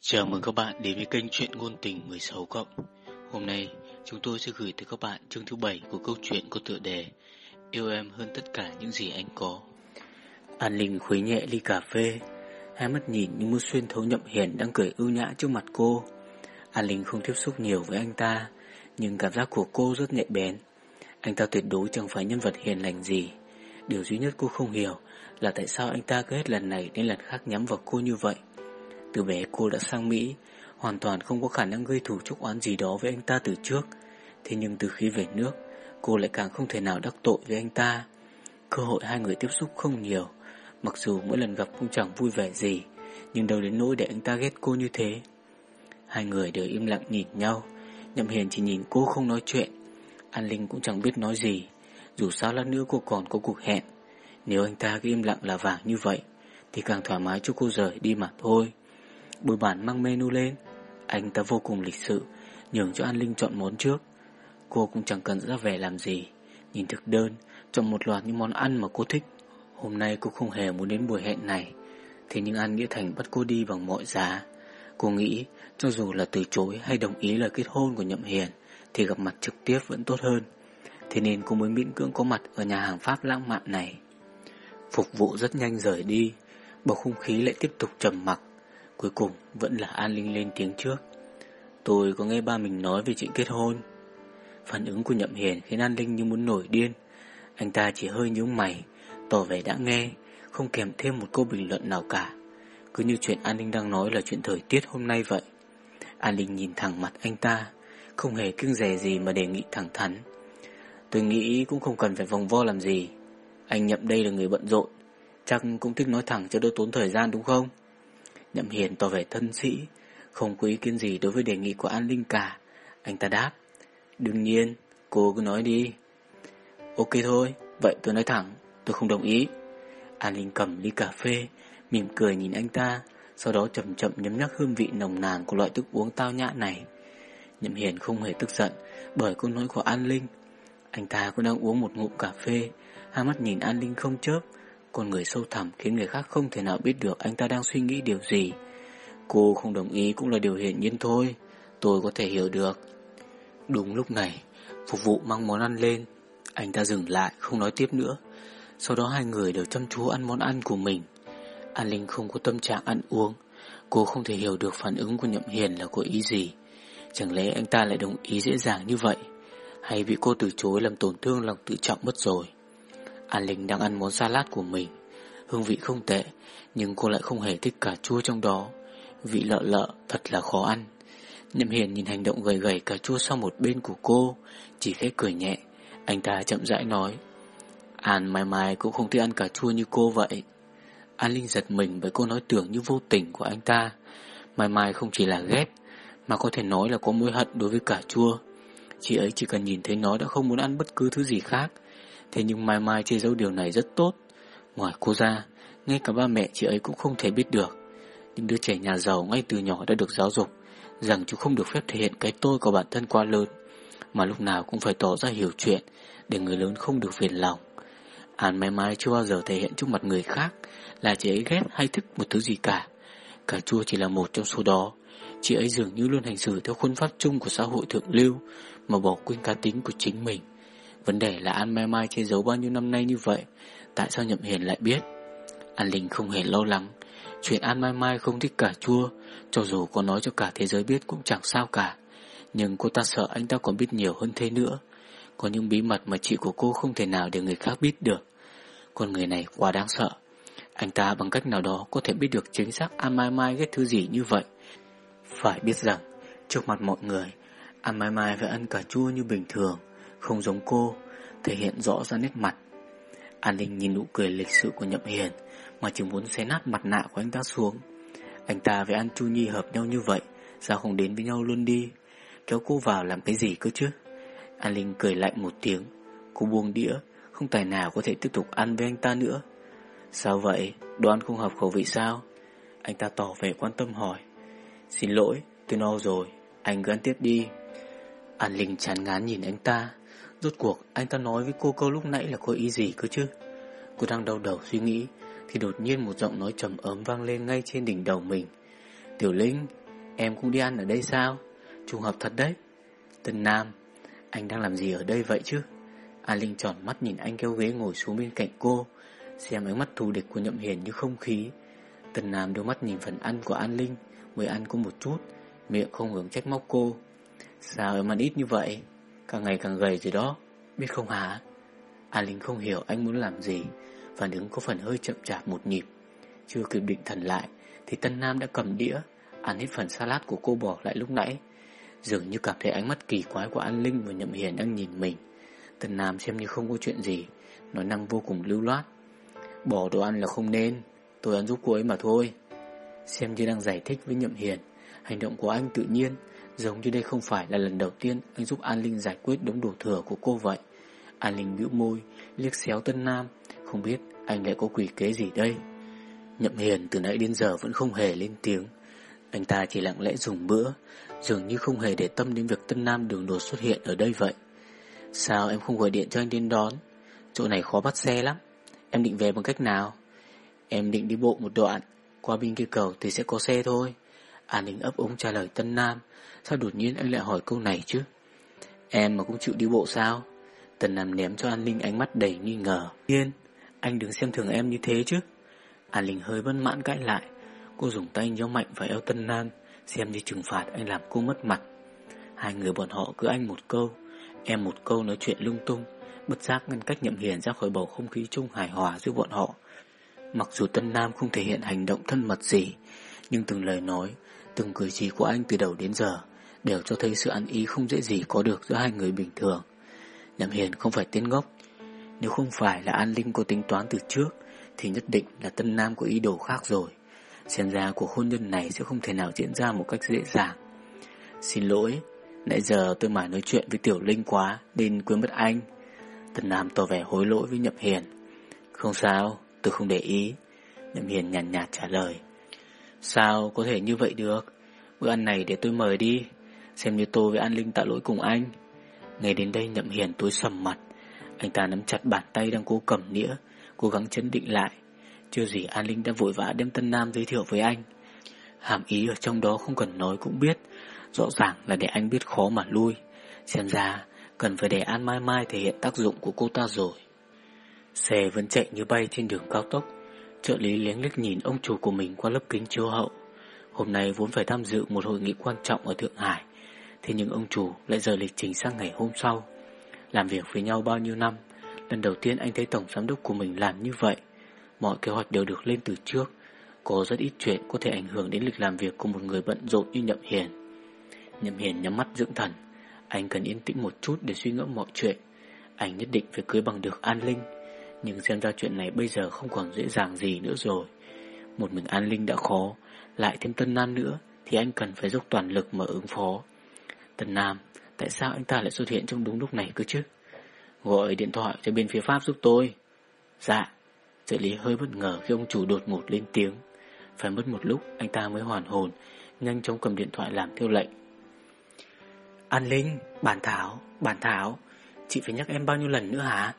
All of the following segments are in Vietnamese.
Chào mừng các bạn đến với kênh Chuyện Ngôn Tình 16 cộng. Hôm nay chúng tôi sẽ gửi tới các bạn chương thứ 7 của câu chuyện có tựa đề Yêu em hơn tất cả những gì anh có. An Linh khuấy nhẹ ly cà phê, hai mắt nhìn như muốn xuyên thấu nhậm hiền đang cười ưu nhã trước mặt cô. An Linh không tiếp xúc nhiều với anh ta, nhưng cảm giác của cô rất nhạy bén. Anh ta tuyệt đối chẳng phải nhân vật hiền lành gì. Điều duy nhất cô không hiểu là tại sao anh ta cứ hết lần này đến lần khác nhắm vào cô như vậy. Từ bé cô đã sang Mỹ, hoàn toàn không có khả năng gây thù chúc oán gì đó với anh ta từ trước. Thế nhưng từ khi về nước, cô lại càng không thể nào đắc tội với anh ta. Cơ hội hai người tiếp xúc không nhiều, mặc dù mỗi lần gặp cũng chẳng vui vẻ gì, nhưng đâu đến nỗi để anh ta ghét cô như thế. Hai người đều im lặng nhìn nhau, Nhậm Hiền chỉ nhìn cô không nói chuyện. An Linh cũng chẳng biết nói gì, dù sao lát nữa cô còn có cuộc hẹn. Nếu anh ta cứ im lặng là vàng như vậy, thì càng thoải mái cho cô rời đi mà thôi. Bồi bản mang menu lên, anh ta vô cùng lịch sự, nhường cho An Linh chọn món trước. Cô cũng chẳng cần ra vẻ làm gì, nhìn thực đơn, chọn một loạt những món ăn mà cô thích. Hôm nay cô không hề muốn đến buổi hẹn này, thế nhưng An Nghĩa Thành bắt cô đi bằng mọi giá. Cô nghĩ cho dù là từ chối hay đồng ý lời kết hôn của Nhậm Hiền Thì gặp mặt trực tiếp vẫn tốt hơn Thế nên cô mới miễn cưỡng có mặt ở nhà hàng Pháp lãng mạn này. Phục vụ rất nhanh rời đi, Bầu không khí lại tiếp tục trầm mặc. Cuối cùng vẫn là An Linh lên tiếng trước. Tôi có nghe ba mình nói về chuyện kết hôn. Phản ứng của Nhậm Hiền khiến An Linh như muốn nổi điên. Anh ta chỉ hơi nhướng mày, Tỏ vẻ đã nghe, Không kèm thêm một câu bình luận nào cả. Cứ như chuyện An Linh đang nói là chuyện thời tiết hôm nay vậy. An Linh nhìn thẳng mặt anh ta, Không hề kiêng rè gì mà đề nghị thẳng thắn. Tôi nghĩ cũng không cần phải vòng vo làm gì Anh Nhậm đây là người bận rộn, Chắc cũng thích nói thẳng cho đỡ tốn thời gian đúng không Nhậm Hiền tỏ vẻ thân sĩ, Không có ý kiến gì đối với đề nghị của An Linh cả Anh ta đáp, Đương nhiên, cô cứ nói đi Ok thôi, Vậy tôi nói thẳng, Tôi không đồng ý An Linh cầm ly cà phê, Mỉm cười nhìn anh ta, sau đó chậm chậm nhấm nhắc hương vị nồng nàn của loại thức uống tao nhã này. Nhậm Hiền không hề tức giận, bởi câu nói của An Linh. Anh ta cũng đang uống một ngụm cà phê, hai mắt nhìn An Linh không chớp, con người sâu thẳm khiến người khác không thể nào biết được anh ta đang suy nghĩ điều gì. Cô không đồng ý cũng là điều hiển nhiên thôi, tôi có thể hiểu được. Đúng lúc này, phục vụ mang món ăn lên, anh ta dừng lại không nói tiếp nữa. Sau đó hai người đều chăm chú ăn món ăn của mình. An Linh không có tâm trạng ăn uống Cô không thể hiểu được phản ứng của Nhậm Hiền là có ý gì Chẳng lẽ anh ta lại đồng ý dễ dàng như vậy hay bị cô từ chối làm tổn thương lòng tự trọng mất rồi. An Linh đang ăn món salad của mình. Hương vị không tệ Nhưng cô lại không hề thích cà chua trong đó. Vị lợ lợ thật là khó ăn. Nhậm Hiền nhìn hành động gầy gầy cà chua sau một bên của cô Chỉ khẽ cười nhẹ. Anh ta chậm rãi nói An mai mai cũng không thích ăn cà chua như cô vậy. An Linh giật mình với câu nói tưởng như vô tình của anh ta. Mai Mai không chỉ là ghét, mà có thể nói là có mối hận đối với cà chua. Chị ấy chỉ cần nhìn thấy nó đã không muốn ăn bất cứ thứ gì khác. Thế nhưng Mai Mai che giấu điều này rất tốt. Ngoài cô ra, ngay cả ba mẹ chị ấy cũng không thể biết được. Những đứa trẻ nhà giàu ngay từ nhỏ đã được giáo dục rằng chú không được phép thể hiện cái tôi của bản thân quá lớn, mà lúc nào cũng phải tỏ ra hiểu chuyện để người lớn không được phiền lòng. Hàn Mai Mai chưa bao giờ thể hiện trước mặt người khác là chị ấy ghét hay thích một thứ gì cả. Cà chua chỉ là một trong số đó. Chị ấy dường như luôn hành xử theo khuôn pháp chung của xã hội thượng lưu mà bỏ quên cá tính của chính mình. Vấn đề là An Mai Mai che giấu bao nhiêu năm nay như vậy, tại sao Nhậm Hiền lại biết? An Linh không hề lo lắng, chuyện An Mai Mai không thích cà chua, cho dù có nói cho cả thế giới biết cũng chẳng sao cả. Nhưng cô ta sợ anh ta còn biết nhiều hơn thế nữa. Có những bí mật mà chị của cô không thể nào để người khác biết được. Con người này quá đáng sợ. Anh ta bằng cách nào đó có thể biết được chính xác An Mai Mai ghét thứ gì như vậy. Phải biết rằng, trước mặt mọi người, An Mai Mai phải ăn cà chua như bình thường, không giống cô, thể hiện rõ ra nét mặt. An Linh nhìn nụ cười lịch sự của Nhậm Hiền, mà chỉ muốn xé nát mặt nạ của anh ta xuống. Anh ta với An Chu Nhi hợp nhau như vậy, sao không đến với nhau luôn đi? Kéo cô vào làm cái gì cơ chứ? An Linh cười lạnh một tiếng, cô buông đĩa, không tài nào có thể tiếp tục ăn với anh ta nữa. Sao vậy? Đoán không hợp khẩu vị sao? Anh ta tỏ vẻ quan tâm hỏi. Xin lỗi, tôi no rồi, anh cứ ăn tiếp đi. An Linh chán ngán nhìn anh ta. Rốt cuộc, anh ta nói với cô câu lúc nãy là có ý gì cơ chứ? Cô đang đau đầu suy nghĩ, Thì đột nhiên một giọng nói trầm ấm vang lên ngay trên đỉnh đầu mình. Tiểu Linh, Em cũng đi ăn ở đây sao? Trùng hợp thật đấy. Tân Nam, Anh đang làm gì ở đây vậy chứ? An Linh tròn mắt nhìn anh kéo ghế ngồi xuống bên cạnh cô, Xem ánh mắt thù địch của Nhậm Hiền như không khí. Tân Nam đưa mắt nhìn phần ăn của An Linh, Mới ăn có một chút, Miệng không ngừng trách móc cô. Sao em ăn ít như vậy? Càng ngày càng gầy rồi đó. Biết không hả? A Linh không hiểu anh muốn làm gì Phản ứng có phần hơi chậm chạp một nhịp. Chưa kịp định thần lại Thì Tân Nam đã cầm đĩa, Ăn hết phần salad của cô bỏ lại lúc nãy. Dường như cảm thấy ánh mắt kỳ quái của An Linh và Nhậm Hiền đang nhìn mình. Tân Nam xem như không có chuyện gì, Nói năng vô cùng lưu loát. Bỏ đồ ăn là không nên, Tôi ăn giúp cô ấy mà thôi. Xem như đang giải thích với Nhậm Hiền, Hành động của anh tự nhiên Giống như đây không phải là lần đầu tiên Anh giúp An Linh giải quyết đống đổ thừa của cô vậy. An Linh bĩu môi, Liếc xéo Tân Nam. Không biết anh lại có quỷ kế gì đây? Nhậm Hiền từ nãy đến giờ vẫn không hề lên tiếng. Anh ta chỉ lặng lẽ dùng bữa, Dường như không hề để tâm đến việc Tân Nam đường đột xuất hiện ở đây vậy. Sao em không gọi điện cho anh đến đón? Chỗ này khó bắt xe lắm. Em định về bằng cách nào? Em định đi bộ một đoạn, Qua bên kia cầu thì sẽ có xe thôi. An Ninh ấp úng trả lời Tân Nam. Sao đột nhiên anh lại hỏi câu này chứ? Em mà cũng chịu đi bộ sao? Tân Nam ném cho An Linh ánh mắt đầy nghi ngờ. Yên, Anh đừng xem thường em như thế chứ. An Linh hơi bất mãn cãi lại. Cô dùng tay nhó mạnh vào eo Tân Nam, Xem như trừng phạt anh làm cô mất mặt. Hai người bọn họ cứ anh một câu, Em một câu nói chuyện lung tung, Bất giác ngăn cách nhậm hiền ra khỏi bầu không khí chung hài hòa giữa bọn họ. Mặc dù Tân Nam không thể hiện hành động thân mật gì, Nhưng từng lời nói Từng cử chỉ của anh từ đầu đến giờ Đều cho thấy sự ăn ý không dễ gì có được giữa hai người bình thường. Nhậm Hiền không phải tên ngốc Nếu không phải là An Linh có tính toán từ trước Thì nhất định là Tân Nam có ý đồ khác rồi. Xem ra cuộc hôn nhân này sẽ không thể nào diễn ra một cách dễ dàng. Xin lỗi Nãy giờ tôi mải nói chuyện với Tiểu Linh quá Nên quên mất anh. Tân Nam tỏ vẻ hối lỗi với Nhậm Hiền. Không sao tôi không để ý. Nhậm Hiền nhàn nhạt, nhạt trả lời. Sao có thể như vậy được? Bữa ăn này để tôi mời đi. Xem như tôi với An Linh tạ lỗi cùng anh. Ngày đến đây Nhậm Hiền tối sầm mặt. Anh ta nắm chặt bàn tay đang cố cầm nĩa, Cố gắng chấn định lại. Chưa gì An Linh đã vội vã đem Tân Nam giới thiệu với anh. Hàm ý ở trong đó không cần nói cũng biết. Rõ ràng là để anh biết khó mà lui. Xem ra cần phải để An Mai Mai thể hiện tác dụng của cô ta rồi. Xe vẫn chạy như bay trên đường cao tốc. Trợ lý liếng liếc nhìn ông chủ của mình qua lớp kính chiếu hậu. Hôm nay vốn phải tham dự một hội nghị quan trọng ở Thượng Hải, Thế nhưng ông chủ lại rời lịch trình sang ngày hôm sau. Làm việc với nhau bao nhiêu năm, Lần đầu tiên anh thấy tổng giám đốc của mình làm như vậy. Mọi kế hoạch đều được lên từ trước, Có rất ít chuyện có thể ảnh hưởng đến lịch làm việc của một người bận rộn như Nhậm Hiền. Nhậm Hiền nhắm mắt dưỡng thần, Anh cần yên tĩnh một chút để suy ngẫm mọi chuyện. Anh nhất định phải cưới bằng được An Linh. Nhưng xem ra chuyện này bây giờ không còn dễ dàng gì nữa rồi. Một mình An Linh đã khó Lại thêm Tân Nam nữa Thì anh cần phải dốc toàn lực mà ứng phó. Tân Nam Tại sao anh ta lại xuất hiện trong đúng lúc này cơ chứ? Gọi điện thoại cho bên phía Pháp giúp tôi. Dạ. Trợ lý hơi bất ngờ khi ông chủ đột ngột lên tiếng. Phải mất một lúc anh ta mới hoàn hồn Nhanh chóng cầm điện thoại làm theo lệnh. An Linh, bản thảo, bản thảo. Chị phải nhắc em bao nhiêu lần nữa hả?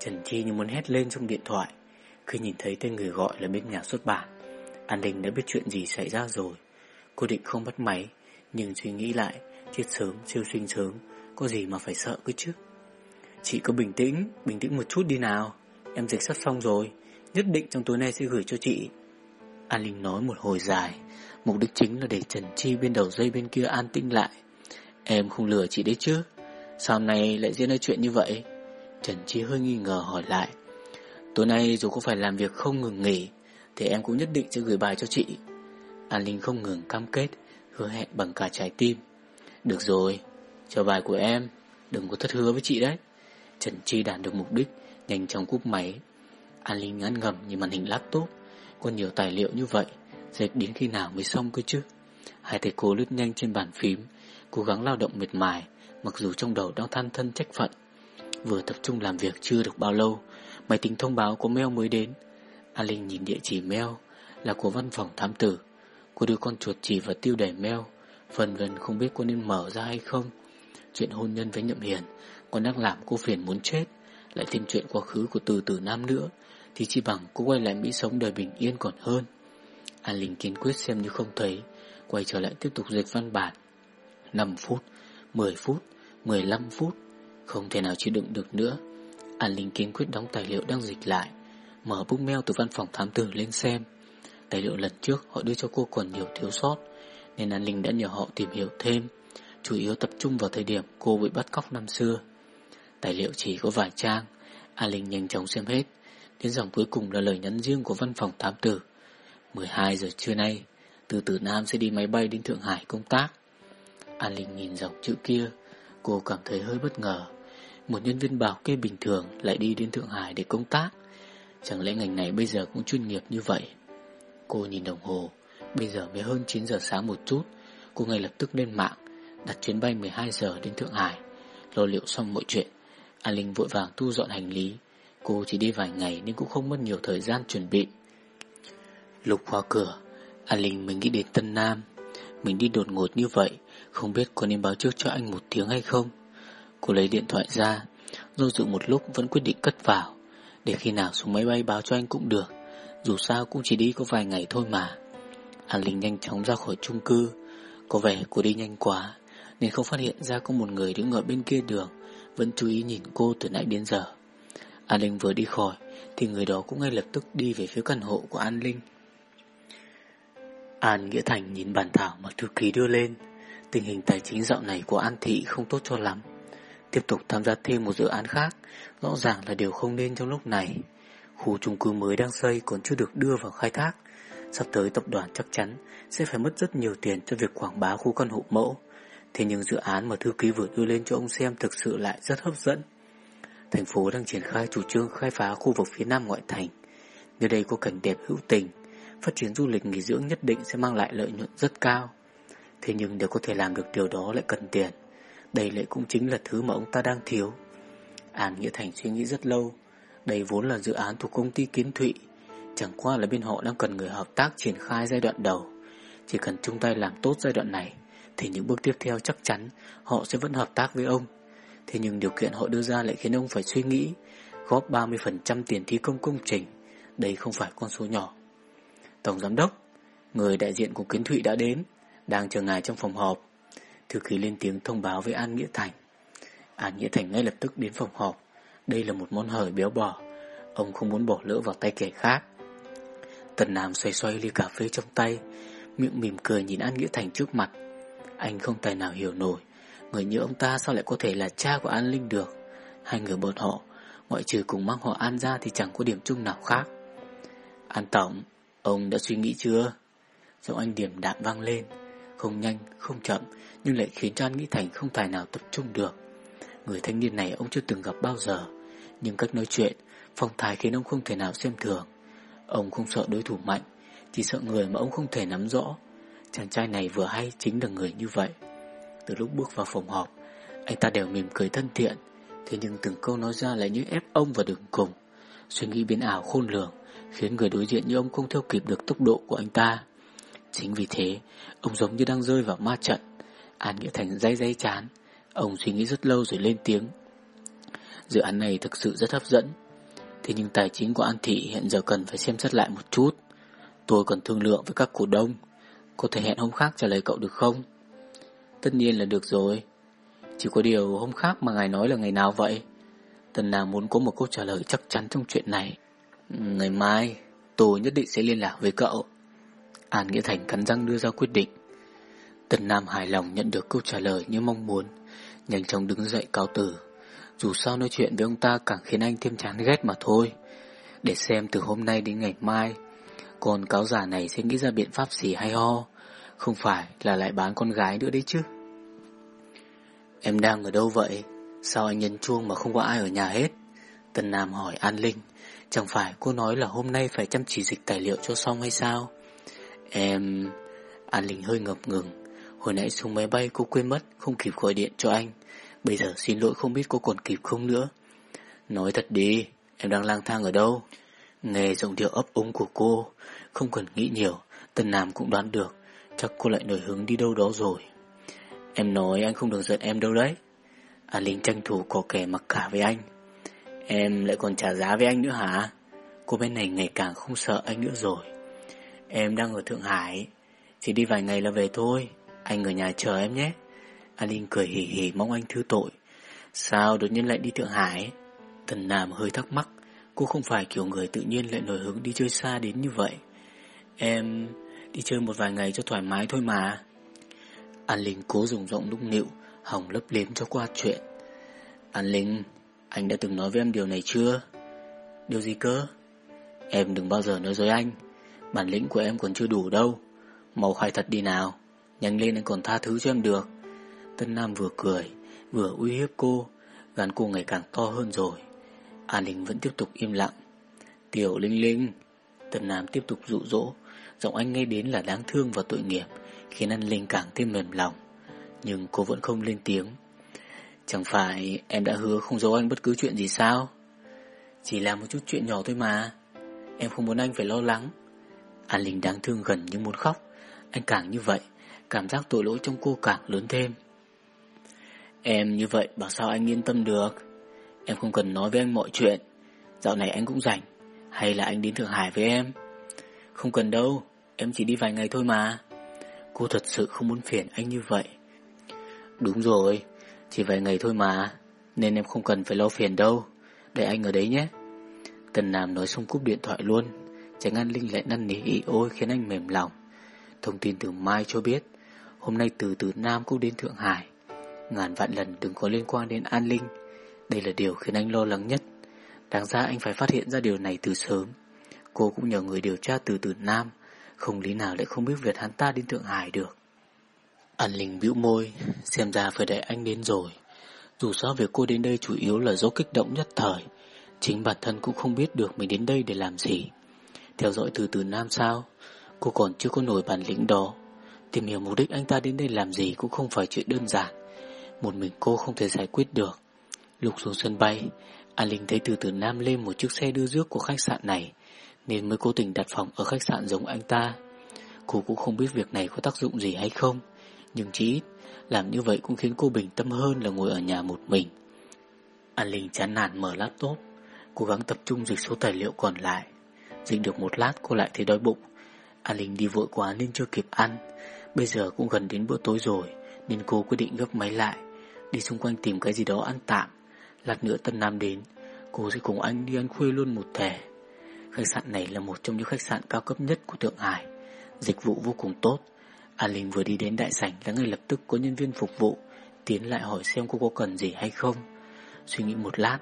Trần Chi như muốn hét lên trong điện thoại. Khi nhìn thấy tên người gọi là bên nhà xuất bản An Linh đã biết chuyện gì xảy ra rồi. Cô định không bắt máy Nhưng suy nghĩ lại Chết sớm, siêu sinh sớm Có gì mà phải sợ cứ chứ? Chị cứ bình tĩnh, bình tĩnh một chút đi nào. Em dịch sắp xong rồi Nhất định trong tối nay sẽ gửi cho chị. An Linh nói một hồi dài Mục đích chính là để Trần Chi bên đầu dây bên kia an tĩnh lại. Em không lừa chị đấy chứ Sao nay lại diễn ra chuyện như vậy? Trần Chi hơi nghi ngờ hỏi lại. Tối nay dù có phải làm việc không ngừng nghỉ, Thì em cũng nhất định sẽ gửi bài cho chị. An Linh không ngừng cam kết, Hứa hẹn bằng cả trái tim. Được rồi, Chờ bài của em. Đừng có thất hứa với chị đấy. Trần Chi đạt được mục đích, Nhanh chóng cúp máy. An Linh ngán ngầm nhìn màn hình laptop. Có nhiều tài liệu như vậy, Dệt đến khi nào mới xong cơ chứ? Hai thầy cô lướt nhanh trên bàn phím, Cố gắng lao động mệt mỏi Mặc dù trong đầu đang than thân trách phận. Vừa tập trung làm việc chưa được bao lâu, Máy tính thông báo có mail mới đến. An Linh nhìn địa chỉ mail Là của văn phòng thám tử. Cô đưa con chuột chỉ vào tiêu đề mail Phần vần không biết cô nên mở ra hay không. Chuyện hôn nhân với Nhậm Hiền Còn đang làm cô phiền muốn chết. Lại thêm chuyện quá khứ của từ từ nam nữa, Thì chỉ bằng cô quay lại Mỹ sống đời bình yên còn hơn. An Linh kiên quyết xem như không thấy, Quay trở lại tiếp tục dịch văn bản. 5 phút 10 phút 15 phút. Không thể nào chịu đựng được nữa. An Linh kiên quyết đóng tài liệu đang dịch lại, Mở bút mail từ văn phòng thám tử lên xem. Tài liệu lần trước họ đưa cho cô còn nhiều thiếu sót, Nên An Linh đã nhờ họ tìm hiểu thêm, Chủ yếu tập trung vào thời điểm cô bị bắt cóc năm xưa. Tài liệu chỉ có vài trang, An Linh nhanh chóng xem hết, Đến dòng cuối cùng là lời nhắn riêng của văn phòng thám tử. 12 giờ trưa nay, Từ Tử Nam sẽ đi máy bay đến Thượng Hải công tác. An Linh nhìn dòng chữ kia, Cô cảm thấy hơi bất ngờ. Một nhân viên bảo kê bình thường Lại đi đến Thượng Hải để công tác. Chẳng lẽ ngành này bây giờ cũng chuyên nghiệp như vậy? Cô nhìn đồng hồ, Bây giờ mới hơn 9 giờ sáng một chút. Cô ngay lập tức lên mạng, Đặt chuyến bay 12 giờ đến Thượng Hải. Lo liệu xong mọi chuyện An Linh vội vàng thu dọn hành lý. Cô chỉ đi vài ngày nên cũng không mất nhiều thời gian chuẩn bị. Lục qua cửa An Linh mình nghĩ đến Tân Nam. Mình đi đột ngột như vậy, Không biết có nên báo trước cho anh một tiếng hay không? Cô lấy điện thoại ra, Do dự một lúc vẫn quyết định cất vào. Để khi nào xuống máy bay báo cho anh cũng được, Dù sao cũng chỉ đi có vài ngày thôi mà. An Linh nhanh chóng ra khỏi chung cư. Có vẻ cô đi nhanh quá, Nên không phát hiện ra có một người đứng ở bên kia đường, Vẫn chú ý nhìn cô từ nãy đến giờ. An Linh vừa đi khỏi, Thì người đó cũng ngay lập tức đi về phía căn hộ của An Linh. An Nghĩa Thành nhìn bản thảo mà thư ký đưa lên. Tình hình tài chính dạo này của An Thị không tốt cho lắm. Tiếp tục tham gia thêm một dự án khác. Rõ ràng là điều không nên trong lúc này. Khu chung cư mới đang xây còn chưa được đưa vào khai thác. Sắp tới tập đoàn chắc chắn Sẽ phải mất rất nhiều tiền cho việc quảng bá khu căn hộ mẫu. Thế nhưng dự án mà thư ký vừa đưa lên cho ông xem Thực sự lại rất hấp dẫn. Thành phố đang triển khai chủ trương khai phá khu vực phía nam ngoại thành. Nơi đây có cảnh đẹp hữu tình. Phát triển du lịch nghỉ dưỡng nhất định sẽ mang lại lợi nhuận rất cao. Thế nhưng để có thể làm được điều đó lại cần tiền. Đây lại cũng chính là thứ mà ông ta đang thiếu. An Nghĩa Thành suy nghĩ rất lâu. Đây vốn là dự án thuộc công ty Kiến Thụy. Chẳng qua là bên họ đang cần người hợp tác triển khai giai đoạn đầu. Chỉ cần chung tay làm tốt giai đoạn này, Thì những bước tiếp theo chắc chắn Họ sẽ vẫn hợp tác với ông. Thế nhưng điều kiện họ đưa ra lại khiến ông phải suy nghĩ, Góp 30% tiền thi công công trình. Đây không phải con số nhỏ. Tổng giám đốc, Người đại diện của Kiến Thụy đã đến, Đang chờ ngài trong phòng họp. Thư ký lên tiếng thông báo với An Nghĩa Thành. An Nghĩa Thành ngay lập tức đến phòng họp. Đây là một món hời béo bò Ông không muốn bỏ lỡ vào tay kẻ khác. Tần Nam xoay xoay ly cà phê trong tay, Miệng mỉm cười nhìn An Nghĩa Thành trước mặt. Anh không tài nào hiểu nổi, Người như ông ta sao lại có thể là cha của An Linh được? Hai người bọn họ, Ngoại trừ cùng mang họ An ra thì chẳng có điểm chung nào khác. An Tổng, Ông đã suy nghĩ chưa? Giọng anh điểm đạm vang lên. Không nhanh, không chậm Nhưng lại khiến cho An Nghĩ Thành không tài nào tập trung được. Người thanh niên này ông chưa từng gặp bao giờ Nhưng cách nói chuyện Phong thái khiến ông không thể nào xem thường. Ông không sợ đối thủ mạnh Chỉ sợ người mà ông không thể nắm rõ. Chàng trai này vừa hay chính là người như vậy. Từ lúc bước vào phòng họp Anh ta đều mỉm cười thân thiện Thế nhưng từng câu nói ra lại như ép ông vào đường cùng. Suy nghĩ biến ảo khôn lường Khiến người đối diện như ông không theo kịp được tốc độ của anh ta. Chính vì thế, Ông giống như đang rơi vào ma trận. An Nghĩa Thành day day chán. Ông suy nghĩ rất lâu rồi lên tiếng. Dự án này thực sự rất hấp dẫn. Thế nhưng tài chính của An Thị hiện giờ cần phải xem xét lại một chút. Tôi còn thương lượng với các cổ đông. Có thể hẹn hôm khác trả lời cậu được không? Tất nhiên là được rồi. Chỉ có điều hôm khác mà ngài nói là ngày nào vậy? Tần Nam muốn có một câu trả lời chắc chắn trong chuyện này. Ngày mai, tôi nhất định sẽ liên lạc với cậu. An Nghĩa Thành cắn răng đưa ra quyết định Tần Nam hài lòng nhận được câu trả lời như mong muốn, Nhanh chóng đứng dậy cáo từ Dù sao nói chuyện với ông ta càng khiến anh thêm chán ghét mà thôi Để xem từ hôm nay đến ngày mai Còn cáo giả này sẽ nghĩ ra biện pháp gì hay ho Không phải là lại bán con gái nữa đấy chứ Em đang ở đâu vậy? Sao anh nhấn chuông mà không có ai ở nhà hết? Tần Nam hỏi An Linh, Chẳng phải cô nói là hôm nay phải chăm chỉ dịch tài liệu cho xong hay sao? Em... An Linh hơi ngập ngừng. Hồi nãy xuống máy bay cô quên mất, không kịp gọi điện cho anh. Bây giờ xin lỗi không biết cô còn kịp không nữa. Nói thật đi, em đang lang thang ở đâu? Nghe giọng điệu ấp úng của cô, không cần nghĩ nhiều, Tân Nam cũng đoán được, chắc cô lại nổi hứng đi đâu đó rồi. Em nói anh không được giận em đâu đấy. An Linh tranh thủ có kẻ mặc cả với anh. Em lại còn trả giá với anh nữa hả? Cô bên này ngày càng không sợ anh nữa rồi Em đang ở Thượng Hải Chỉ đi vài ngày là về thôi. Anh ở nhà chờ em nhé. Alin cười hì hì mong anh thứ tội. Sao đột nhiên lại đi Thượng Hải? Tần Nam hơi thắc mắc. Cô không phải kiểu người tự nhiên lại nổi hứng đi chơi xa đến như vậy. Em đi chơi một vài ngày cho thoải mái thôi mà. An Linh cố dùng giọng lúc nịu, Hỏng lấp liếm cho qua chuyện. An Linh Anh đã từng nói với em điều này chưa? Điều gì cơ? Em đừng bao giờ nói dối anh. Bản lĩnh của em còn chưa đủ đâu. Mau khai thật đi nào. Nhanh lên anh còn tha thứ cho em được. Tân Nam vừa cười, Vừa uy hiếp cô. Gắn cô ngày càng to hơn rồi. An Linh vẫn tiếp tục im lặng. Tiểu Linh Linh. Tân Nam tiếp tục dụ dỗ. Giọng anh nghe đến là đáng thương và tội nghiệp, Khiến An Linh càng thêm mềm lòng. Nhưng cô vẫn không lên tiếng. Chẳng phải em đã hứa không giấu anh bất cứ chuyện gì sao? Chỉ là một chút chuyện nhỏ thôi mà. Em không muốn anh phải lo lắng. An Linh đáng thương gần như muốn khóc. Anh càng như vậy, Cảm giác tội lỗi trong cô càng lớn thêm. Em như vậy bảo sao anh yên tâm được? Em không cần nói với anh mọi chuyện. Dạo này anh cũng rảnh, Hay là anh đến Thượng Hải với em? Không cần đâu, Em chỉ đi vài ngày thôi mà. Cô thật sự không muốn phiền anh như vậy. Đúng rồi, Chỉ vài ngày thôi mà, Nên em không cần phải lo phiền đâu. Để anh ở đấy nhé. Tần Nam nói xong cúp điện thoại luôn. Tránh An Linh lại năn nỉ ý ôi, khiến anh mềm lòng. Thông tin từ Mai cho biết, Hôm nay từ từ Nam cũng đến Thượng Hải. Ngàn vạn lần đừng có liên quan đến An Linh. Đây là điều khiến anh lo lắng nhất. Đáng ra anh phải phát hiện ra điều này từ sớm. Cô cũng nhờ người điều tra từ từ Nam. Không lý nào lại không biết việc hắn ta đến Thượng Hải được. An Linh bĩu môi, Xem ra phải đợi anh đến rồi. Dù sao việc cô đến đây chủ yếu là do kích động nhất thời. Chính bản thân cũng không biết được mình đến đây để làm gì. Theo dõi từ từ Nam sao? Cô còn chưa có nổi bản lĩnh đó. Tìm hiểu mục đích anh ta đến đây làm gì Cũng không phải chuyện đơn giản. Một mình cô không thể giải quyết được. Lục xuống sân bay, An Linh thấy từ từ Nam lên một chiếc xe đưa rước của khách sạn này, Nên mới cố tình đặt phòng ở khách sạn giống anh ta. Cô cũng không biết việc này có tác dụng gì hay không, Nhưng chỉ ít Làm như vậy cũng khiến cô bình tâm hơn là ngồi ở nhà một mình. An Linh chán nản mở laptop, Cố gắng tập trung dịch số tài liệu còn lại. Dịch được một lát, cô lại thấy đói bụng. An Linh đi vội quá nên chưa kịp ăn. Bây giờ cũng gần đến bữa tối rồi, Nên cô quyết định gấp máy lại, Đi xung quanh tìm cái gì đó ăn tạm. Lát nữa Tân Nam đến, Cô sẽ cùng anh đi ăn khuya luôn một thẻ. Khách sạn này là một trong những khách sạn cao cấp nhất của Thượng Hải, Dịch vụ vô cùng tốt. An Linh vừa đi đến đại sảnh là ngay lập tức có nhân viên phục vụ, Tiến lại hỏi xem cô có cần gì hay không. Suy nghĩ một lát,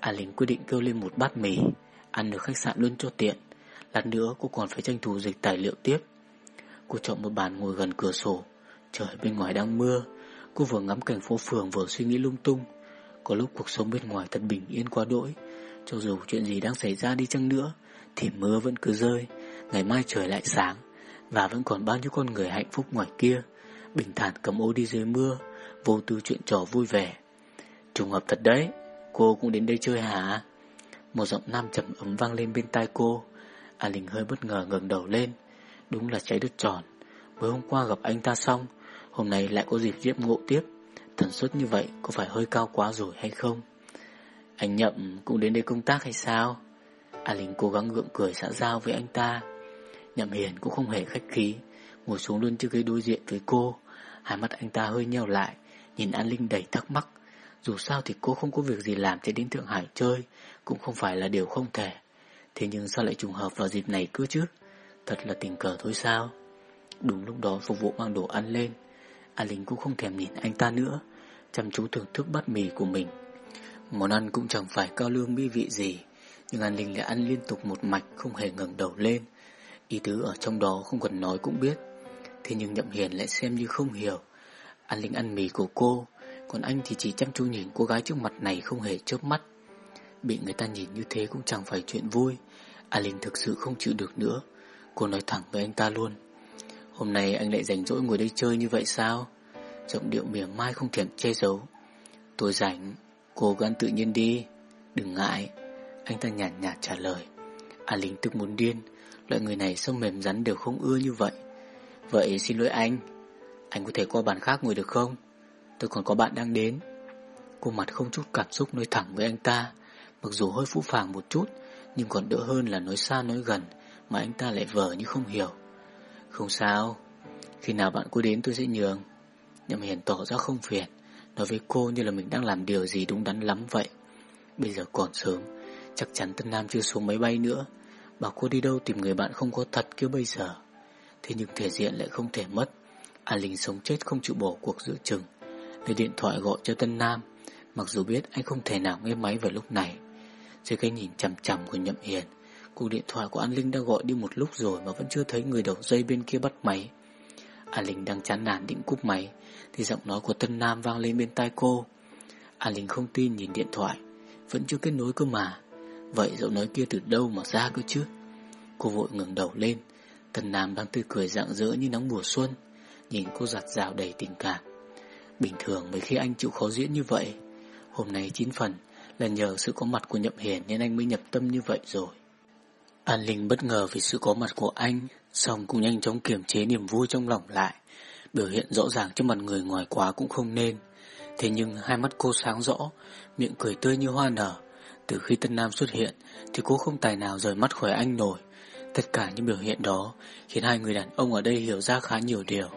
An Linh quyết định kêu lên một bát mì, Ăn được khách sạn luôn cho tiện. Lát nữa cô còn phải tranh thủ dịch tài liệu tiếp. Cô chọn một bàn ngồi gần cửa sổ, Trời bên ngoài đang mưa. Cô vừa ngắm cảnh phố phường vừa suy nghĩ lung tung. Có lúc cuộc sống bên ngoài thật bình yên quá đỗi. Cho dù chuyện gì đang xảy ra đi chăng nữa, Thì mưa vẫn cứ rơi. Ngày mai trời lại sáng, Và vẫn còn bao nhiêu con người hạnh phúc ngoài kia. Bình thản cầm ô đi dưới mưa, Vô tư chuyện trò vui vẻ. Trùng hợp thật đấy, Cô cũng đến đây chơi hả? Một giọng nam trầm ấm vang lên bên tai cô. A Linh hơi bất ngờ ngẩng đầu lên. Đúng là trái đất tròn. Mới hôm qua gặp anh ta xong, Hôm nay lại có dịp diễm ngộ tiếp. Tần suất như vậy có phải hơi cao quá rồi hay không? Anh Nhậm cũng đến đây công tác hay sao? A Linh cố gắng gượng cười xã giao với anh ta. Nhậm Hiền cũng không hề khách khí. Ngồi xuống luôn chiếc ghế đối diện với cô. Hai mắt anh ta hơi nheo lại, Nhìn An Linh đầy thắc mắc. Dù sao thì cô không có việc gì làm để đến Thượng Hải chơi, Cũng không phải là điều không thể. Thế nhưng sao lại trùng hợp vào dịp này cứ chứ? Thật là tình cờ thôi sao? Đúng lúc đó phục vụ mang đồ ăn lên. A Linh cũng không thèm nhìn anh ta nữa, Chăm chú thưởng thức bát mì của mình. Món ăn cũng chẳng phải cao lương mỹ vị gì, Nhưng An Linh lại ăn liên tục một mạch, Không hề ngẩng đầu lên. Ý tứ ở trong đó không cần nói cũng biết. Thế nhưng Nhậm Hiền lại xem như không hiểu. An Linh ăn mì của cô, Còn anh thì chỉ chăm chú nhìn cô gái trước mặt này không hề chớp mắt. Bị người ta nhìn như thế cũng chẳng phải chuyện vui. Alin thực sự không chịu được nữa. Cô nói thẳng với anh ta luôn. Hôm nay anh lại rảnh rỗi ngồi đây chơi như vậy sao? Giọng điệu mỉa mai không thèm che giấu. Tôi rảnh. Cô cứ ăn tự nhiên đi. Đừng ngại. Anh ta nhàn nhạt, nhạt trả lời. Alin tức muốn điên. Loại người này sao mềm rắn đều không ưa như vậy? Vậy xin lỗi anh. Anh có thể qua bàn khác ngồi được không? Tôi còn có bạn đang đến. Cô mặt không chút cảm xúc nói thẳng với anh ta. Mặc dù hơi phũ phàng một chút, Nhưng còn đỡ hơn là nói xa nói gần Mà anh ta lại vờ như không hiểu. Không sao, Khi nào bạn cô đến tôi sẽ nhường. Nhậm Hiền tỏ ra không phiền, Nói với cô như là mình đang làm điều gì đúng đắn lắm vậy. Bây giờ còn sớm, Chắc chắn Tân Nam chưa xuống máy bay nữa. Bảo cô đi đâu tìm người bạn không có thật kia bây giờ. Thế nhưng thể diện lại không thể mất. An Linh sống chết không chịu bỏ cuộc giữa chừng. Lấy điện thoại gọi cho Tân Nam, Mặc dù biết anh không thể nào nghe máy vào lúc này. Dưới cái nhìn chằm chằm của Nhậm Hiền, Cuộc điện thoại của An Linh đã gọi đi một lúc rồi Mà vẫn chưa thấy người đầu dây bên kia bắt máy. An Linh đang chán nản định cúp máy, Thì giọng nói của Tân Nam vang lên bên tai cô. An Linh không tin nhìn điện thoại, Vẫn chưa kết nối cơ mà. Vậy giọng nói kia từ đâu mà ra cơ chứ? Cô vội ngẩng đầu lên, Tân Nam đang tươi cười rạng rỡ như nắng mùa xuân, Nhìn cô giặt rào đầy tình cảm. Bình thường mấy khi anh chịu khó diễn như vậy, Hôm nay chín phần là nhờ sự có mặt của Nhậm Hiền nên anh mới nhập tâm như vậy rồi. An Linh bất ngờ vì sự có mặt của anh, xong cũng nhanh chóng kiềm chế niềm vui trong lòng lại. Biểu hiện rõ ràng trước mặt người ngoài quá cũng không nên. Thế nhưng hai mắt cô sáng rõ, miệng cười tươi như hoa nở. Từ khi Tân Nam xuất hiện thì cô không tài nào rời mắt khỏi anh nổi. Tất cả những biểu hiện đó khiến hai người đàn ông ở đây hiểu ra khá nhiều điều.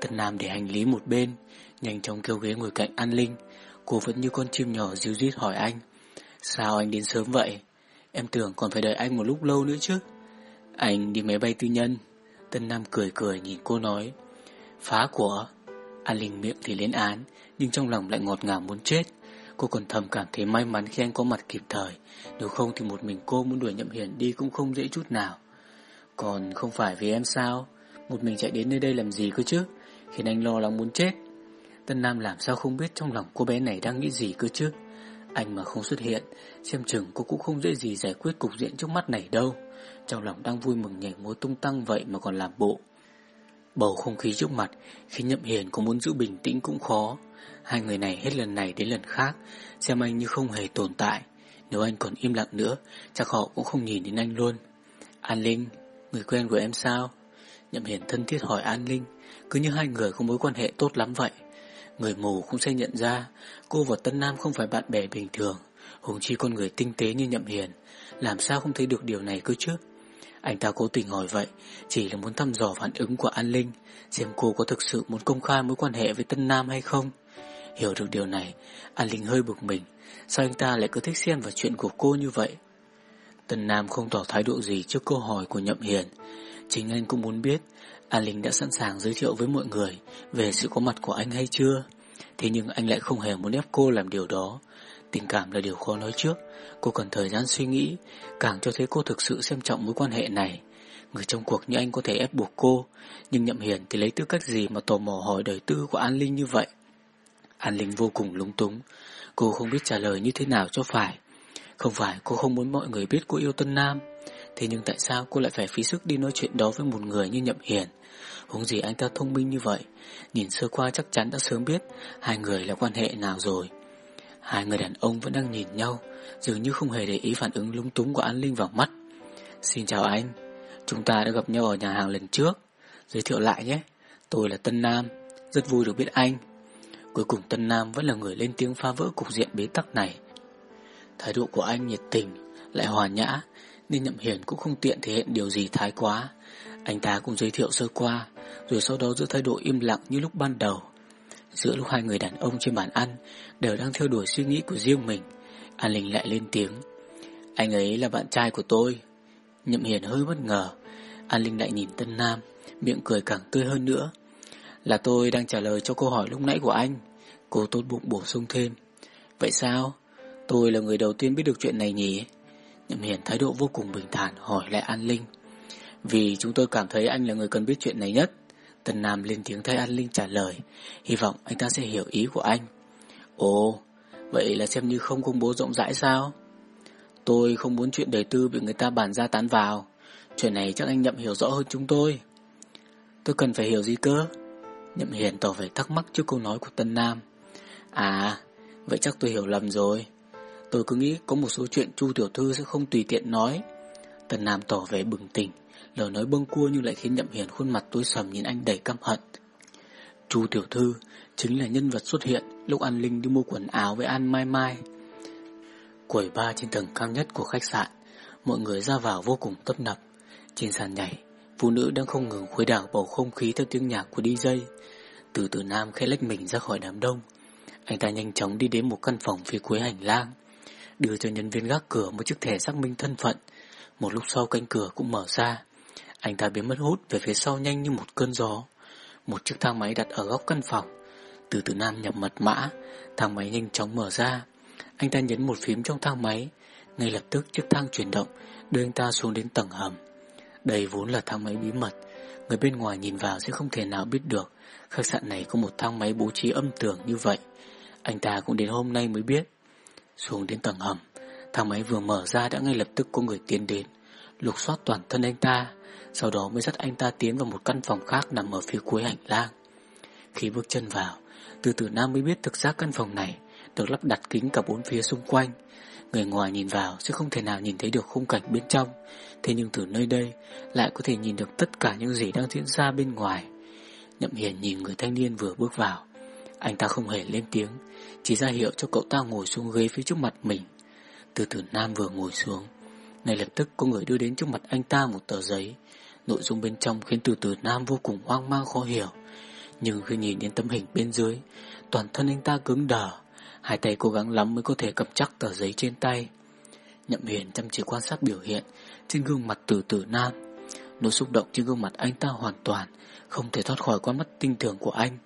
Tân Nam để hành lý một bên, nhanh chóng kêu ghế ngồi cạnh An Linh, Cô vẫn như con chim nhỏ díu dít hỏi anh. Sao anh đến sớm vậy? Em tưởng còn phải đợi anh một lúc lâu nữa chứ. Anh đi máy bay tư nhân. Tân Nam cười cười nhìn cô nói. Phá của. An Linh miệng thì lên án, Nhưng trong lòng lại ngọt ngào muốn chết. Cô còn thầm cảm thấy may mắn khi anh có mặt kịp thời. Nếu không thì một mình cô muốn đuổi nhậm hiền đi cũng không dễ chút nào. Còn không phải vì em sao? Một mình chạy đến nơi đây làm gì cơ chứ? Khiến anh lo lắng muốn chết. Tân Nam làm sao không biết trong lòng cô bé này đang nghĩ gì cơ chứ? Anh mà không xuất hiện, Xem chừng cô cũng không dễ gì giải quyết cục diện trước mắt này đâu. Trong lòng đang vui mừng nhảy múa tung tăng vậy mà còn làm bộ. Bầu không khí trước mặt, Khi Nhậm Hiền có muốn giữ bình tĩnh cũng khó. Hai người này hết lần này đến lần khác, Xem anh như không hề tồn tại. Nếu anh còn im lặng nữa, Chắc họ cũng không nhìn đến anh luôn. An Linh, Người quen của em sao? Nhậm Hiền thân thiết hỏi An Linh. Cứ như hai người có mối quan hệ tốt lắm vậy. Người mù cũng sẽ nhận ra cô và Tân Nam không phải bạn bè bình thường, hùng chi con người tinh tế như Nhậm Hiền, làm sao không thấy được điều này cơ chứ? Anh ta cố tình hỏi vậy, chỉ là muốn thăm dò phản ứng của An Linh, xem cô có thực sự muốn công khai mối quan hệ với Tân Nam hay không. Hiểu được điều này, An Linh hơi bực mình, sao anh ta lại cứ thích xen vào chuyện của cô như vậy? Tân Nam không tỏ thái độ gì trước câu hỏi của Nhậm Hiền, chính anh cũng muốn biết An Linh đã sẵn sàng giới thiệu với mọi người về sự có mặt của anh hay chưa. Thế nhưng anh lại không hề muốn ép cô làm điều đó. Tình cảm là điều khó nói trước. Cô cần thời gian suy nghĩ, càng cho thấy cô thực sự xem trọng mối quan hệ này. Người trong cuộc như anh có thể ép buộc cô, nhưng Nhậm Hiền thì lấy tư cách gì mà tò mò hỏi đời tư của An Linh như vậy. An Linh vô cùng lúng túng, cô không biết trả lời như thế nào cho phải. Không phải cô không muốn mọi người biết cô yêu Tân Nam, thế nhưng tại sao cô lại phải phí sức đi nói chuyện đó với một người như Nhậm Hiền? Huống gì anh ta thông minh như vậy, Nhìn sơ qua chắc chắn đã sớm biết Hai người là quan hệ nào rồi. Hai người đàn ông vẫn đang nhìn nhau, Dường như không hề để ý phản ứng lung túng của An Linh vào mắt. Xin chào anh, Chúng ta đã gặp nhau ở nhà hàng lần trước. Giới thiệu lại nhé, Tôi là Tân Nam, Rất vui được biết anh. Cuối cùng Tân Nam vẫn là người lên tiếng phá vỡ cục diện bế tắc này. Thái độ của anh nhiệt tình, Lại hòa nhã Nên Nhậm Hiền cũng không tiện thể hiện điều gì thái quá. Anh ta cũng giới thiệu sơ qua rồi sau đó giữ thái độ im lặng như lúc ban đầu. Giữa lúc hai người đàn ông trên bàn ăn đều đang theo đuổi suy nghĩ của riêng mình, An Linh lại lên tiếng. Anh ấy là bạn trai của tôi. Nhậm Hiền hơi bất ngờ. An Linh lại nhìn Tân Nam, miệng cười càng tươi hơn nữa. Là tôi đang trả lời cho câu hỏi lúc nãy của anh. Cô tốt bụng bổ sung thêm. Vậy sao? Tôi là người đầu tiên biết được chuyện này nhỉ? Nhậm Hiền thái độ vô cùng bình thản hỏi lại An Linh. Vì chúng tôi cảm thấy anh là người cần biết chuyện này nhất. Tần Nam lên tiếng thay An Linh trả lời, hy vọng anh ta sẽ hiểu ý của anh. Ồ, vậy là xem như không công bố rộng rãi sao? Tôi không muốn chuyện đời tư bị người ta bàn ra tán vào. Chuyện này chắc anh Nhậm hiểu rõ hơn chúng tôi. Tôi cần phải hiểu gì cơ? Nhậm Hiền tỏ vẻ thắc mắc trước câu nói của Tân Nam. À, vậy chắc tôi hiểu lầm rồi. Tôi cứ nghĩ có một số chuyện Chu Tiểu Thư sẽ không tùy tiện nói. Tân Nam tỏ vẻ bừng tỉnh, Lời nói bâng cua nhưng lại khiến Nhậm Hiền khuôn mặt tối sầm nhìn anh đầy căm hận. Chu tiểu thư chính là nhân vật xuất hiện lúc An Linh đi mua quần áo với An Mai Mai. Quầy ba trên tầng cao nhất của khách sạn, Mọi người ra vào vô cùng tấp nập. Trên sàn nhảy Phụ nữ đang không ngừng khuấy đảo bầu không khí theo tiếng nhạc của DJ Từ từ Nam khẽ lách mình ra khỏi đám đông. Anh ta nhanh chóng đi đến một căn phòng phía cuối hành lang Đưa cho nhân viên gác cửa một chiếc thẻ xác minh thân phận. Một lúc sau cánh cửa cũng mở ra. Anh ta biến mất hút về phía sau nhanh như một cơn gió. Một chiếc thang máy đặt ở góc căn phòng. Từ từ Nam nhập mật mã, Thang máy nhanh chóng mở ra. Anh ta nhấn một phím trong thang máy. Ngay lập tức chiếc thang chuyển động, Đưa anh ta xuống đến tầng hầm. Đây vốn là thang máy bí mật. Người bên ngoài nhìn vào sẽ không thể nào biết được Khách sạn này có một thang máy bố trí âm tường như vậy. Anh ta cũng đến hôm nay mới biết. Xuống đến tầng hầm, Thang máy vừa mở ra đã ngay lập tức có người tiến đến, Lục soát toàn thân anh ta. Sau đó mới dắt anh ta tiến vào một căn phòng khác Nằm ở phía cuối hành lang. Khi bước chân vào Từ từ Nam mới biết thực ra căn phòng này Được lắp đặt kính cả bốn phía xung quanh. Người ngoài nhìn vào sẽ không thể nào nhìn thấy được khung cảnh bên trong, Thế nhưng từ nơi đây Lại có thể nhìn được tất cả những gì đang diễn ra bên ngoài. Nhậm Hiền nhìn người thanh niên vừa bước vào. Anh ta không hề lên tiếng, Chỉ ra hiệu cho cậu ta ngồi xuống ghế phía trước mặt mình. Từ từ Nam vừa ngồi xuống ngay lập tức có người đưa đến trước mặt anh ta một tờ giấy. Nội dung bên trong khiến từ từ Nam vô cùng hoang mang khó hiểu. Nhưng khi nhìn đến tấm hình bên dưới, Toàn thân anh ta cứng đờ. Hai tay cố gắng lắm mới có thể cầm chắc tờ giấy trên tay. Nhậm Hiền chăm chỉ quan sát biểu hiện Trên gương mặt từ từ Nam. Nỗi xúc động trên gương mặt anh ta hoàn toàn, Không thể thoát khỏi con mắt tinh thường của anh.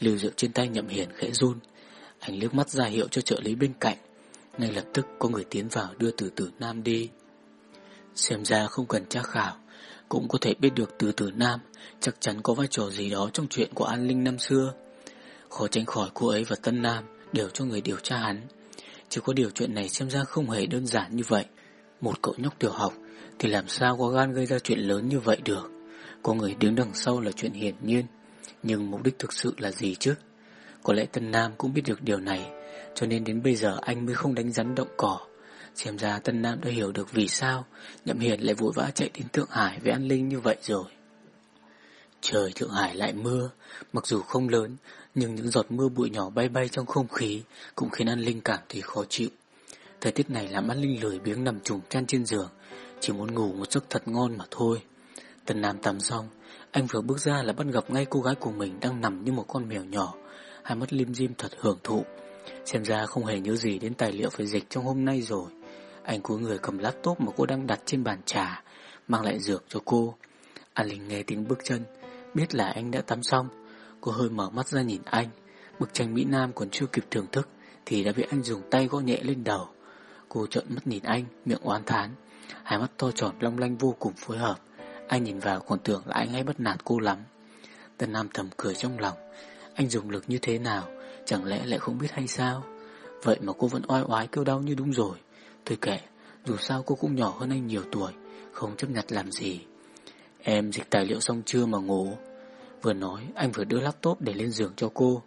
Lưu rượu trên tay Nhậm Hiền khẽ run. Anh liếc mắt ra hiệu cho trợ lý bên cạnh. Ngay lập tức có người tiến vào đưa từ từ Nam đi. Xem ra không cần tra khảo. Cũng có thể biết được từ từ Nam, Chắc chắn có vai trò gì đó trong chuyện của An Linh năm xưa. Khó tránh khỏi cô ấy và Tân Nam Đều cho người điều tra hắn. Chỉ có điều chuyện này xem ra không hề đơn giản như vậy. Một cậu nhóc tiểu học Thì làm sao có gan gây ra chuyện lớn như vậy được? Có người đứng đằng sau là chuyện hiển nhiên, Nhưng mục đích thực sự là gì chứ? Có lẽ Tân Nam cũng biết được điều này, Cho nên đến bây giờ anh mới không đánh rắn động cỏ. Xem ra Tân Nam đã hiểu được vì sao Nhậm Hiền lại vội vã chạy đến Thượng Hải với An Linh như vậy rồi. Trời, Thượng Hải lại mưa. Mặc dù không lớn, Nhưng những giọt mưa bụi nhỏ bay bay trong không khí Cũng khiến An Linh cảm thấy khó chịu. Thời tiết này làm An Linh lười biếng nằm trùng chăn trên giường, Chỉ muốn ngủ một giấc thật ngon mà thôi. Tân Nam tắm xong, Anh vừa bước ra là bắt gặp ngay cô gái của mình Đang nằm như một con mèo nhỏ. Hai mắt lim dim thật hưởng thụ. Xem ra không hề nhớ gì đến tài liệu phải dịch trong hôm nay rồi. Anh cúi người cầm laptop mà cô đang đặt trên bàn trà, Mang lại dược cho cô. An Linh nghe tiếng bước chân, Biết là anh đã tắm xong. Cô hơi mở mắt ra nhìn anh. Bức tranh Mỹ Nam còn chưa kịp thưởng thức Thì đã bị anh dùng tay gõ nhẹ lên đầu. Cô trợn mắt nhìn anh, Miệng oán thán. Hai mắt to tròn long lanh vô cùng phối hợp. Anh nhìn vào còn tưởng là anh hay bất nạt cô lắm. Tân Nam thầm cười trong lòng. Anh dùng lực như thế nào, Chẳng lẽ lại không biết hay sao? Vậy mà cô vẫn oai oái kêu đau như đúng rồi. Thôi kệ, Dù sao cô cũng nhỏ hơn anh nhiều tuổi, Không chấp nhặt làm gì. Em dịch tài liệu xong chưa mà ngủ? Vừa nói, anh vừa đưa laptop để lên giường cho cô.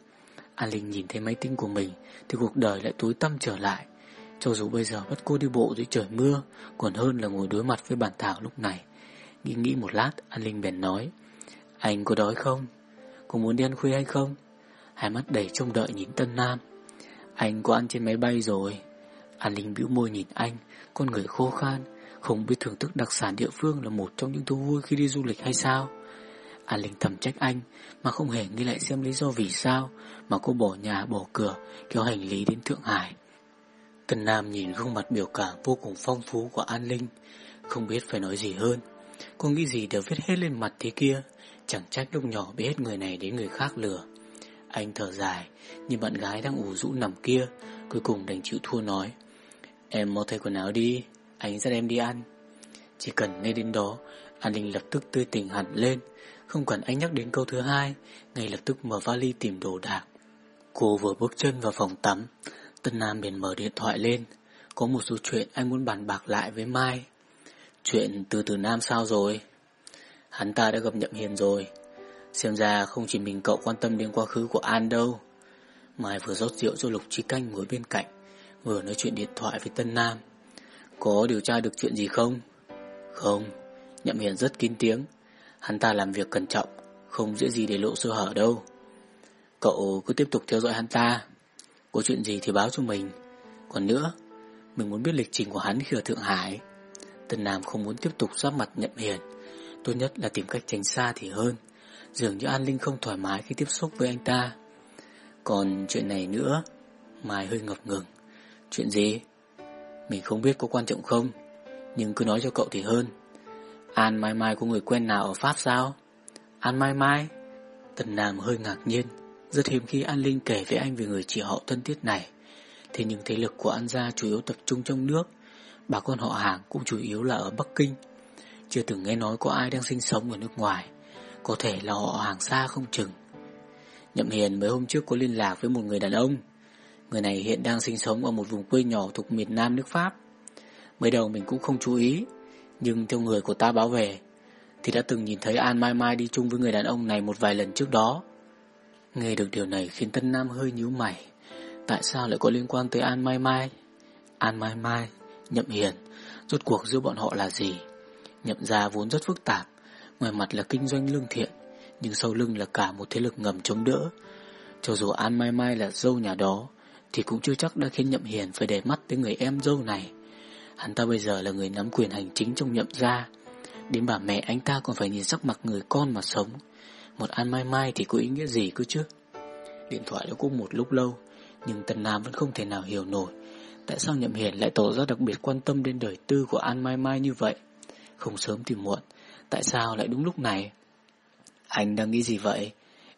An Linh nhìn thấy máy tính của mình, Thì cuộc đời lại tối tăm trở lại. Cho dù bây giờ bắt cô đi bộ dưới trời mưa, Còn hơn là ngồi đối mặt với bản thảo lúc này. Nghĩ nghĩ một lát, An Linh bèn nói, Anh có đói không? Có muốn đi ăn khuya hay không? Hai mắt đầy trông đợi nhìn Tân Nam. Anh có ăn trên máy bay rồi. An Linh bĩu môi nhìn anh, Con người khô khan, Không biết thưởng thức đặc sản địa phương là một trong những thú vui khi đi du lịch hay sao? An Linh thầm trách anh, Mà không hề nghĩ lại xem lý do vì sao Mà cô bỏ nhà, bỏ cửa, Kéo hành lý đến Thượng Hải. Tân Nam nhìn gương mặt biểu cảm vô cùng phong phú của An Linh, Không biết phải nói gì hơn. Cô nghĩ gì đều viết hết lên mặt thế kia, Chẳng trách lúc nhỏ biết người này đến người khác lừa. Anh thở dài Nhìn bạn gái đang ủ rũ nằm kia, Cuối cùng đành chịu thua nói. Em mau thay quần áo đi, Anh dắt em đi ăn. Chỉ cần nghe đến đó, An Linh lập tức tươi tỉnh hẳn lên. Không cần anh nhắc đến câu thứ hai, Ngay lập tức mở vali tìm đồ đạc. Cô vừa bước chân vào phòng tắm, Tân Nam liền mở điện thoại lên. Có một số chuyện anh muốn bàn bạc lại với Mai. Chuyện từ từ Nam sao rồi? Hắn ta đã gặp Nhậm Hiền rồi. Xem ra không chỉ mình cậu quan tâm đến quá khứ của An đâu. Mai vừa rót rượu cho Lục trí Canh ngồi bên cạnh. Vừa nói chuyện điện thoại với Tân Nam. Có điều tra được chuyện gì không? Không. Nhậm Hiền rất kín tiếng. Hắn ta làm việc cẩn trọng, Không dễ gì để lộ sơ hở đâu. Cậu cứ tiếp tục theo dõi hắn ta. Có chuyện gì thì báo cho mình. Còn nữa, Mình muốn biết lịch trình của hắn khi ở Thượng Hải. Tân Nam không muốn tiếp tục giáp mặt nhậm hiền. Tốt nhất là tìm cách tránh xa thì hơn. Dường như An Linh không thoải mái khi tiếp xúc với anh ta. Còn chuyện này nữa, Mai hơi ngập ngừng. Chuyện gì? Mình không biết có quan trọng không, Nhưng cứ nói cho cậu thì hơn. An Mai Mai có người quen nào ở Pháp sao? An Mai Mai? Tần Nam hơi ngạc nhiên, Rất hiếm khi An Linh kể với anh về người chị họ thân thiết này. Thế nhưng thế lực của An gia chủ yếu tập trung trong nước, Bà con họ hàng cũng chủ yếu là ở Bắc Kinh. Chưa từng nghe nói có ai đang sinh sống ở nước ngoài, Có thể là họ hàng xa không chừng. Nhậm Hiền mấy hôm trước có liên lạc với một người đàn ông Người này hiện đang sinh sống ở một vùng quê nhỏ thuộc miền Nam nước Pháp. Mới đầu mình cũng không chú ý, Nhưng theo người của ta báo về, Thì đã từng nhìn thấy An Mai Mai đi chung với người đàn ông này một vài lần trước đó. Nghe được điều này khiến Tân Nam hơi nhíu mày. Tại sao lại có liên quan tới An Mai Mai? An Mai Mai, Nhậm Hiền, Rốt cuộc giữa bọn họ là gì? Nhậm gia vốn rất phức tạp, Ngoài mặt là kinh doanh lương thiện, Nhưng sau lưng là cả một thế lực ngầm chống đỡ. Cho dù An Mai Mai là dâu nhà đó thì cũng chưa chắc đã khiến Nhậm Hiền Phải để mắt tới người em dâu này. Hắn ta bây giờ là người nắm quyền hành chính trong nhậm gia. Đến bà mẹ anh ta còn phải nhìn sắc mặt người con mà sống. Một An Mai Mai thì có ý nghĩa gì cơ chứ? Điện thoại đã cũng một lúc lâu, Nhưng Tần Nam vẫn không thể nào hiểu nổi Tại sao Nhậm Hiền lại tỏ ra đặc biệt quan tâm đến đời tư của An Mai Mai như vậy. Không sớm thì muộn, Tại sao lại đúng lúc này? Anh đang nghĩ gì vậy?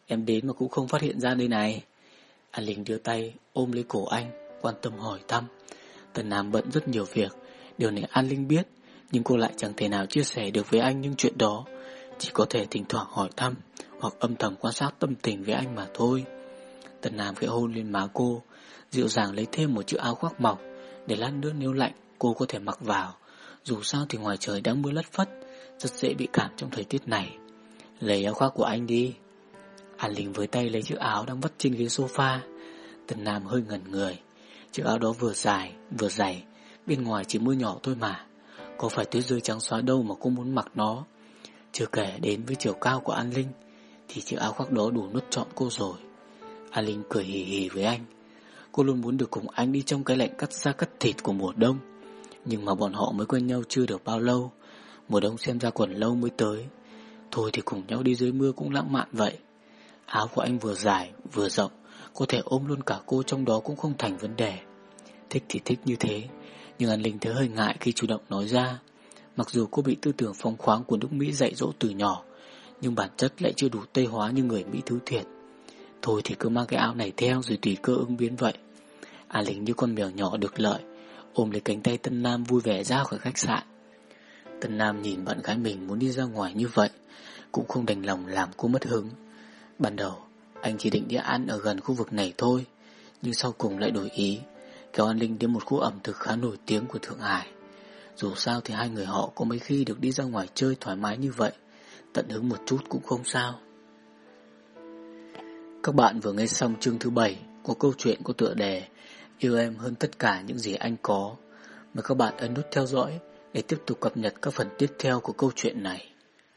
Em đến mà cũng không phát hiện ra đây này. An Linh đưa tay ôm lấy cổ anh, Quan tâm hỏi thăm. Tần Nam bận rất nhiều việc. Điều này An Linh biết, Nhưng cô lại chẳng thể nào chia sẻ được với anh những chuyện đó. Chỉ có thể thỉnh thoảng hỏi thăm, Hoặc âm thầm quan sát tâm tình với anh mà thôi. Tần Nam khẽ hôn lên má cô, Dịu dàng lấy thêm một chiếc áo khoác mỏng, Để lát nữa nếu lạnh, cô có thể mặc vào. Dù sao thì ngoài trời đang mưa lất phất, Rất dễ bị cảm trong thời tiết này. Lấy áo khoác của anh đi. Hàn Linh với tay lấy chiếc áo đang vắt trên ghế sofa. Tần Nam hơi ngẩn người. Chiếc áo đó vừa dài, vừa dày, Bên ngoài chỉ mưa nhỏ thôi mà. Có phải tuyết rơi trắng xóa đâu mà cô muốn mặc nó? Chưa kể đến với chiều cao của An Linh, Thì chiếc áo khoác đó đủ nuốt trọn cô rồi. An Linh cười hì hì với anh. Cô luôn muốn được cùng anh đi trong cái lạnh cắt da cắt thịt của mùa đông. Nhưng mà bọn họ mới quen nhau chưa được bao lâu. Mùa đông xem ra quần lâu mới tới. Thôi thì cùng nhau đi dưới mưa cũng lãng mạn vậy. Áo của anh vừa dài, vừa rộng, Có thể ôm luôn cả cô trong đó cũng không thành vấn đề. Thích thì thích như thế, Nhưng An Linh thấy hơi ngại khi chủ động nói ra. Mặc dù cô bị tư tưởng phong khoáng của nước Mỹ dạy dỗ từ nhỏ, Nhưng bản chất lại chưa đủ tây hóa như người Mỹ thứ thiệt. Thôi thì cứ mang cái áo này theo rồi tùy cơ ứng biến vậy. A Linh như con mèo nhỏ được lợi, Ôm lấy cánh tay Tân Nam vui vẻ ra khỏi khách sạn. Tân Nam nhìn bạn gái mình muốn đi ra ngoài như vậy, Cũng không đành lòng làm cô mất hứng. Ban đầu, Anh chỉ định đi ăn ở gần khu vực này thôi, Nhưng sau cùng lại đổi ý, Kéo An Linh đến một khu ẩm thực khá nổi tiếng của Thượng Hải. Dù sao thì hai người họ có mấy khi được đi ra ngoài chơi thoải mái như vậy, Tận hứng một chút cũng không sao. Các bạn vừa nghe xong chương thứ 7 của câu chuyện của tựa đề Yêu em hơn tất cả những gì anh có. Mời các bạn ấn nút theo dõi để tiếp tục cập nhật các phần tiếp theo của câu chuyện này.